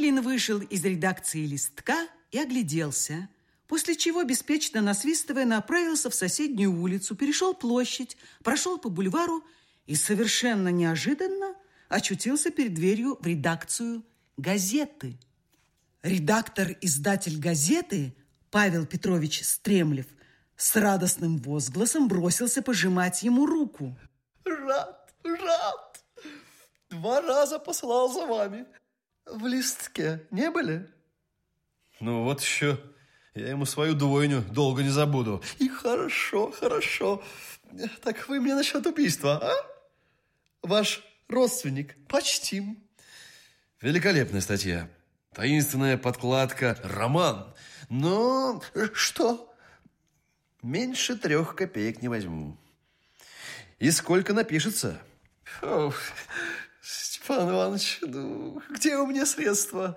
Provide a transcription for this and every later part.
Силин вышел из редакции «Листка» и огляделся, после чего, беспечно насвистывая, направился в соседнюю улицу, перешел площадь, прошел по бульвару и совершенно неожиданно очутился перед дверью в редакцию газеты. Редактор-издатель газеты Павел Петрович Стремлев с радостным возгласом бросился пожимать ему руку. Рад, рад. Два раза посылал за вами. В листке не были? Ну вот еще. Я ему свою двойню долго не забуду. И хорошо, хорошо. Так вы мне насчет убийства, а? Ваш родственник, почтим. Великолепная статья. Таинственная подкладка, роман. Но что? Меньше трех копеек не возьму. И сколько напишется? О, Степан Иванович, ну, где у меня средства?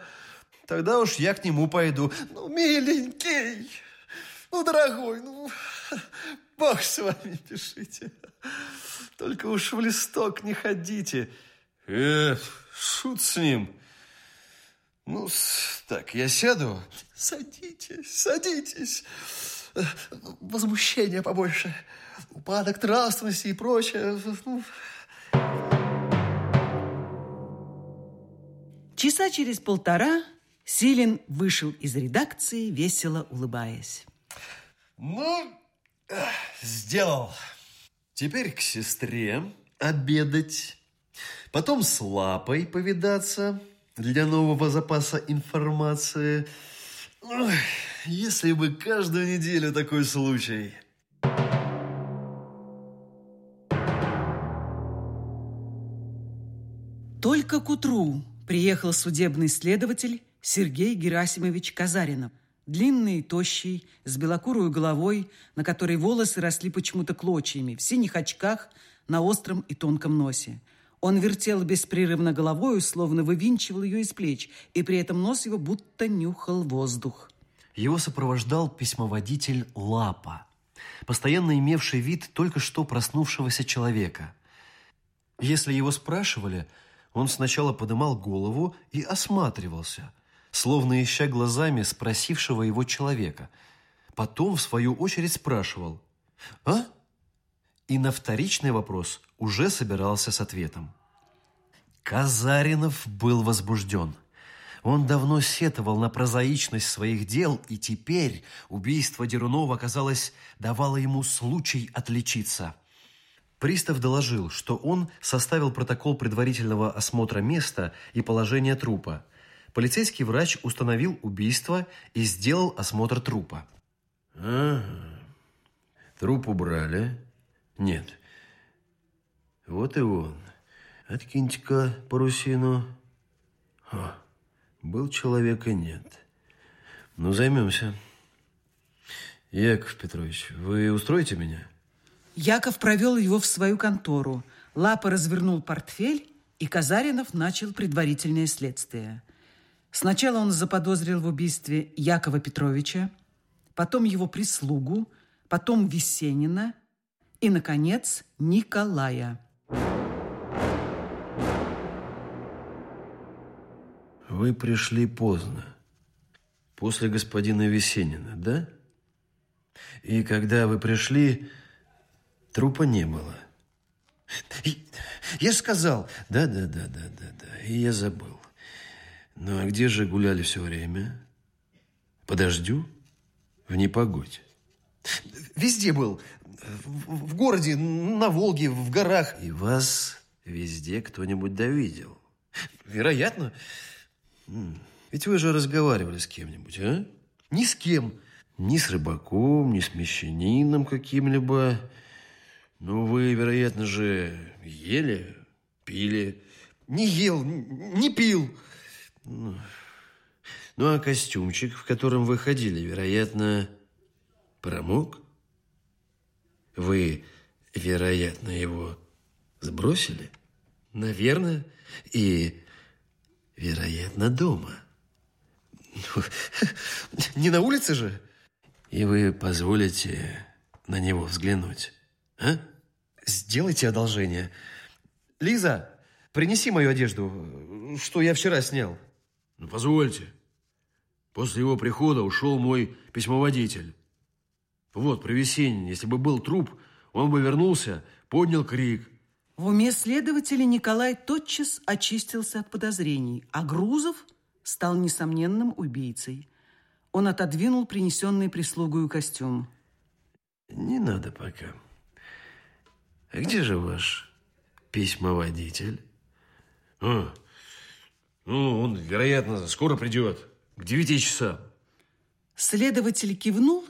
Тогда уж я к нему пойду. Ну, миленький, ну, дорогой, ну, бог с вами, пишите. Только уж в листок не ходите. Э, шут с ним. Ну, так, я сяду. Садитесь, садитесь. Возмущения побольше. Упадок нравственности и прочее. Ну. Часа через полтора Силин вышел из редакции, весело улыбаясь. Ну, сделал. Теперь к сестре обедать. Потом с Лапой повидаться для нового запаса информации. Ой, если бы каждую неделю такой случай. Только к утру приехал судебный следователь Сергей Герасимович Казаринов. Длинный и тощий, с белокурой головой, на которой волосы росли почему-то клочьями, в синих очках, на остром и тонком носе. Он вертел беспрерывно головой, словно вывинчивал ее из плеч, и при этом нос его будто нюхал воздух. Его сопровождал письмоводитель Лапа, постоянно имевший вид только что проснувшегося человека. Если его спрашивали, он сначала подымал голову и осматривался, словно ища глазами спросившего его человека. Потом, в свою очередь, спрашивал «А?» и на вторичный вопрос уже собирался с ответом. Казаринов был возбужден. Он давно сетовал на прозаичность своих дел, и теперь убийство Дерунова, казалось, давало ему случай отличиться. Пристав доложил, что он составил протокол предварительного осмотра места и положения трупа. Полицейский врач установил убийство и сделал осмотр трупа. Ага. Труп убрали, нет. Вот и он. Откиньте-ка парусину. О, был человек и нет. Ну, займемся. Яков Петрович, вы устроите меня? Яков провел его в свою контору. Лапа развернул портфель, и Казаринов начал предварительное следствие. Сначала он заподозрил в убийстве Якова Петровича, потом его прислугу, потом Весенина – и, наконец, Николая. Вы пришли поздно. После господина Весенина, да? И когда вы пришли, трупа не было. Я сказал, да, да, да, да, да, да, и я забыл. Ну а где же гуляли все время? Подождю в непогодь. Везде был в, в городе, на Волге, в горах. И вас везде кто-нибудь довидел? Вероятно. Ведь вы же разговаривали с кем-нибудь, а? Ни с кем. Ни с рыбаком, ни с мещанином каким-либо. Ну, вы, вероятно же, ели, пили. Не ел, не пил. Ну, ну а костюмчик, в котором вы ходили, вероятно, промок? Вы, вероятно, его сбросили? Наверное. И, вероятно, дома. Не на улице же? И вы позволите на него взглянуть, а? Сделайте одолжение. Лиза, принеси мою одежду, что я вчера снял. Ну, позвольте. После его прихода ушел мой письмоводитель. Вот, при если бы был труп, он бы вернулся, поднял крик. В уме следователя Николай тотчас очистился от подозрений, а Грузов стал несомненным убийцей. Он отодвинул принесенный прислугою костюм. Не надо пока. А где же ваш письмоводитель? А, ну, он, вероятно, скоро придет. К девяти часам. Следователь кивнул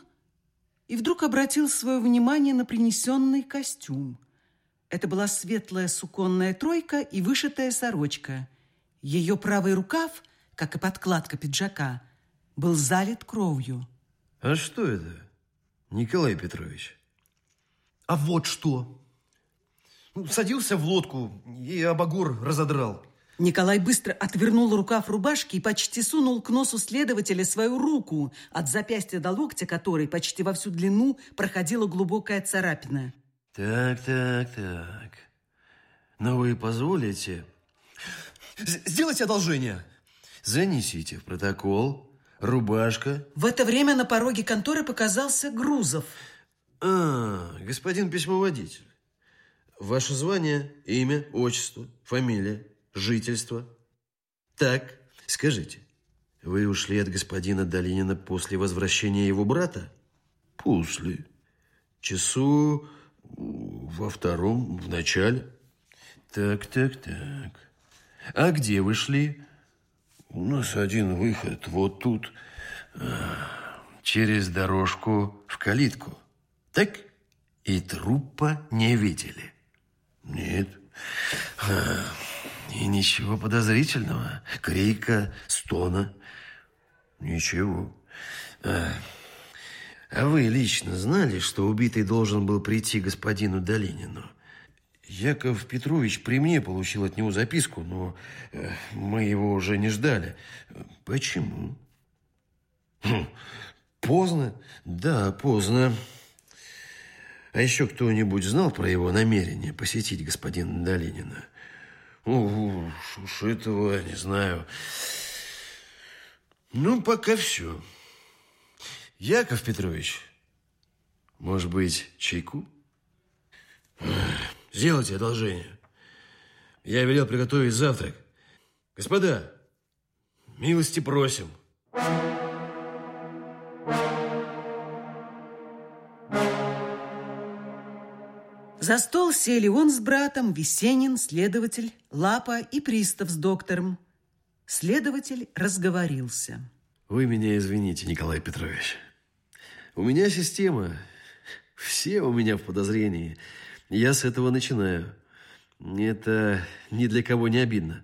и вдруг обратил свое внимание на принесенный костюм. Это была светлая суконная тройка и вышитая сорочка. Ее правый рукав, как и подкладка пиджака, был залит кровью. А что это, Николай Петрович? А вот что. Ну, Садился в лодку и обогор разодрал. Николай быстро отвернул рукав рубашки и почти сунул к носу следователя свою руку, от запястья до локтя которой почти во всю длину проходила глубокая царапина. Так, так, так. Но вы позволите? Сделайте одолжение. Занесите в протокол. Рубашка. В это время на пороге конторы показался Грузов. А, господин письмоводитель. Ваше звание, имя, отчество, фамилия, жительство. Так, скажите, вы ушли от господина Долинина после возвращения его брата? После. Часу во втором, в начале. Так, так, так. А где вы шли? У нас один выход вот тут. А, Через дорожку в калитку. Так? И трупа не видели? Нет. И ничего подозрительного. Крика, стона. Ничего. А, а вы лично знали, что убитый должен был прийти господину Долинину? Яков Петрович при мне получил от него записку, но э, мы его уже не ждали. Почему? Хм, поздно? Да, поздно. А еще кто-нибудь знал про его намерение посетить господина Долинина? Уж этого не знаю. Ну, пока все. Яков Петрович, может быть, чайку? Сделайте одолжение. Я велел приготовить завтрак. Господа, милости просим. За стол сели он с братом, Весенин, следователь, Лапа и пристав с доктором. Следователь разговорился. Вы меня извините, Николай Петрович. У меня система. Все у меня в подозрении. Я с этого начинаю. Это ни для кого не обидно.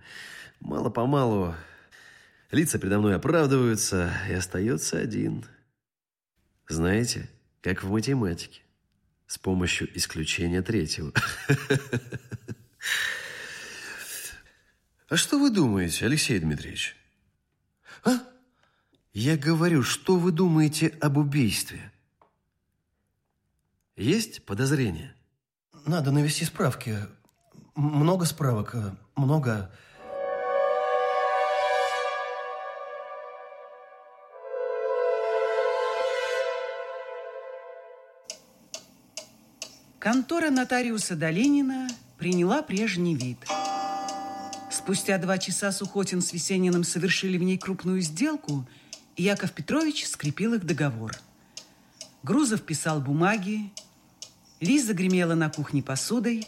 Мало-помалу лица передо мной оправдываются, и остается один. Знаете, как в математике. С помощью исключения третьего. А что вы думаете, Алексей Дмитриевич? А? Я говорю, что вы думаете об убийстве? Есть подозрения? Надо навести справки. Много справок, э, много... Контора нотариуса Долинина приняла прежний вид. Спустя два часа Сухотин с Весениным совершили в ней крупную сделку, и Яков Петрович скрепил их договор. Грузов писал бумаги, Лиза гремела на кухне посудой,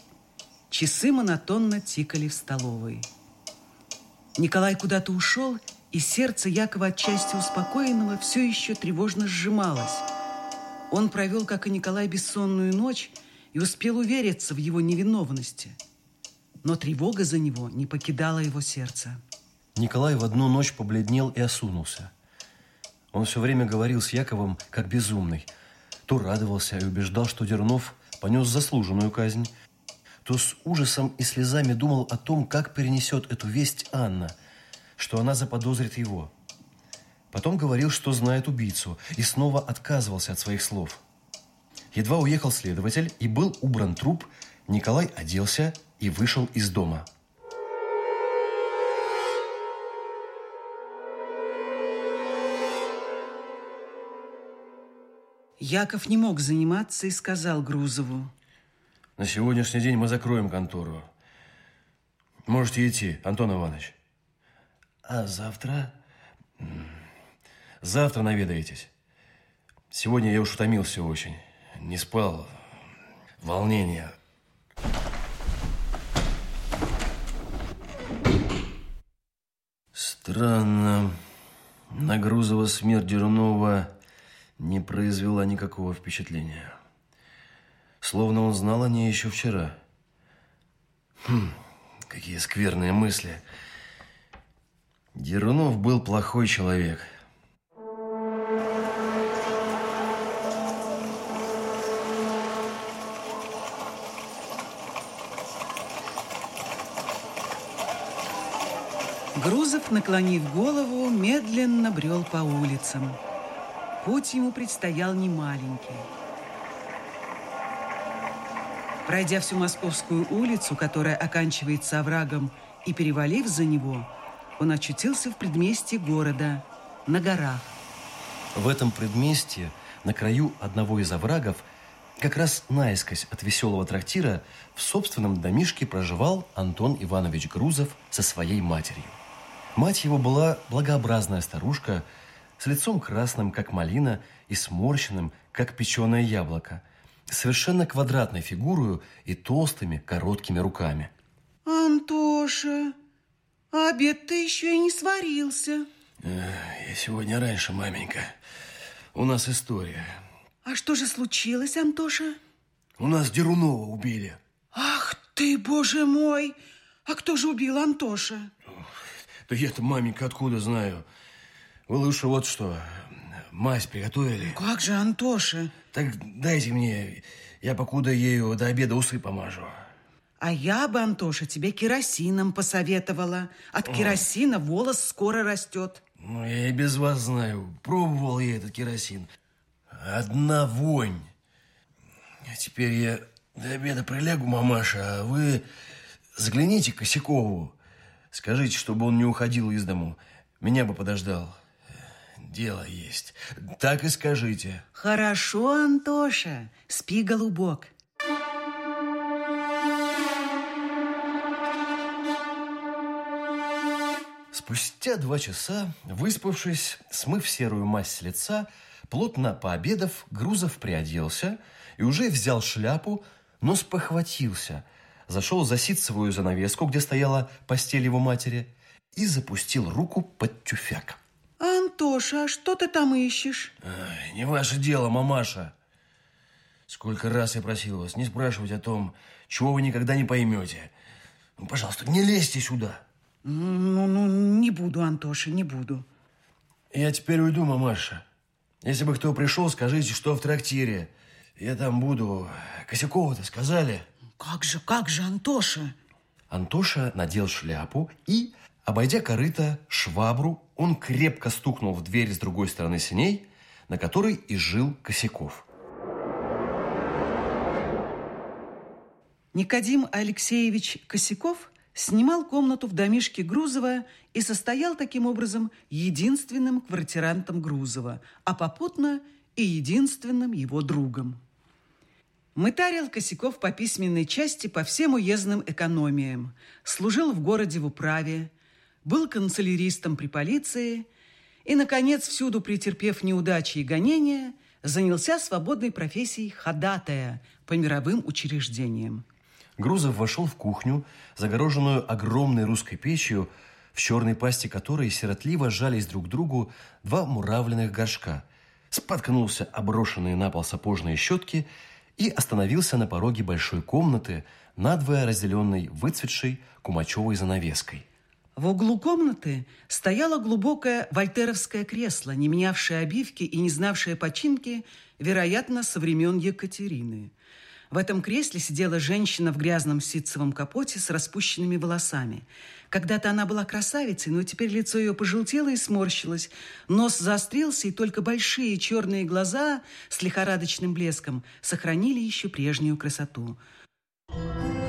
часы монотонно тикали в столовой. Николай куда-то ушел, и сердце Якова отчасти успокоенного все еще тревожно сжималось. Он провел, как и Николай, бессонную ночь и успел увериться в его невиновности. Но тревога за него не покидала его сердце. Николай в одну ночь побледнел и осунулся. Он все время говорил с Яковом, как безумный. То радовался и убеждал, что Дернов понес заслуженную казнь, то с ужасом и слезами думал о том, как перенесет эту весть Анна, что она заподозрит его. Потом говорил, что знает убийцу, и снова отказывался от своих слов. Едва уехал следователь и был убран труп, Николай оделся и вышел из дома. Яков не мог заниматься и сказал Грузову. На сегодняшний день мы закроем контору. Можете идти, Антон Иванович. А завтра? Завтра наведаетесь. Сегодня я уж утомился очень. Не спал. Волнение. Странно. На Грузова смерть Дерунова не произвела никакого впечатления. Словно он знал о ней еще вчера. Хм, какие скверные мысли. Дерунов был плохой человек. Грузов, наклонив голову, медленно брел по улицам. Путь ему предстоял немаленький. Пройдя всю Московскую улицу, которая оканчивается оврагом, и перевалив за него, он очутился в предместье города, на горах. В этом предместье, на краю одного из оврагов, как раз наискось от веселого трактира, в собственном домишке проживал Антон Иванович Грузов со своей матерью. Мать его была благообразная старушка, с лицом красным, как малина, и сморщенным, как печеное яблоко, совершенно квадратной фигурою и толстыми, короткими руками. Антоша, обед ты еще и не сварился. Я сегодня раньше, маменька. У нас история. А что же случилось, Антоша? У нас Дерунова убили. Ах ты, боже мой! А кто же убил Антоша? Да я-то, маменька, откуда знаю? Вы лучше вот что, мазь приготовили? Как же, Антоша? Так дайте мне, я покуда ею до обеда усы помажу. А я бы, Антоша, тебе керосином посоветовала. От керосина волос скоро растет. Ну, я и без вас знаю. Пробовал я этот керосин. Одна вонь. А теперь я до обеда прилягу, мамаша, а вы загляните к Косякову. Скажите, чтобы он не уходил из дому. Меня бы подождал. Дело есть. Так и скажите. Хорошо, Антоша. Спи, голубок. Спустя два часа, выспавшись, смыв серую мазь с лица, плотно пообедав, Грузов приоделся и уже взял шляпу, но спохватился, зашел за ситцевую занавеску, где стояла постель его матери, и запустил руку под тюфяк. Антоша, а что ты там ищешь? Ай, не ваше дело, мамаша. Сколько раз я просил вас не спрашивать о том, чего вы никогда не поймете. Ну, пожалуйста, не лезьте сюда. Ну, ну, не буду, Антоша, не буду. Я теперь уйду, мамаша. Если бы кто пришел, скажите, что в трактире. Я там буду. Косякова-то сказали. Как же, как же, Антоша? Антоша надел шляпу и, обойдя корыто, швабру, он крепко стукнул в дверь с другой стороны синей, на которой и жил Косяков. Никодим Алексеевич Косяков снимал комнату в домишке Грузова и состоял таким образом единственным квартирантом Грузова, а попутно и единственным его другом. Мытарил Косяков по письменной части по всем уездным экономиям, служил в городе в управе, был канцеляристом при полиции и, наконец, всюду претерпев неудачи и гонения, занялся свободной профессией ходатая по мировым учреждениям. Грузов вошел в кухню, загороженную огромной русской печью, в черной пасти которой сиротливо жались друг к другу два муравленных горшка. Споткнулся оброшенные на пол сапожные щетки и остановился на пороге большой комнаты, надвое разделенной выцветшей кумачевой занавеской. В углу комнаты стояло глубокое вольтеровское кресло, не менявшее обивки и не знавшее починки, вероятно, со времен Екатерины. В этом кресле сидела женщина в грязном ситцевом капоте с распущенными волосами. Когда-то она была красавицей, но теперь лицо ее пожелтело и сморщилось. Нос заострился, и только большие черные глаза с лихорадочным блеском сохранили еще прежнюю красоту. Thank you.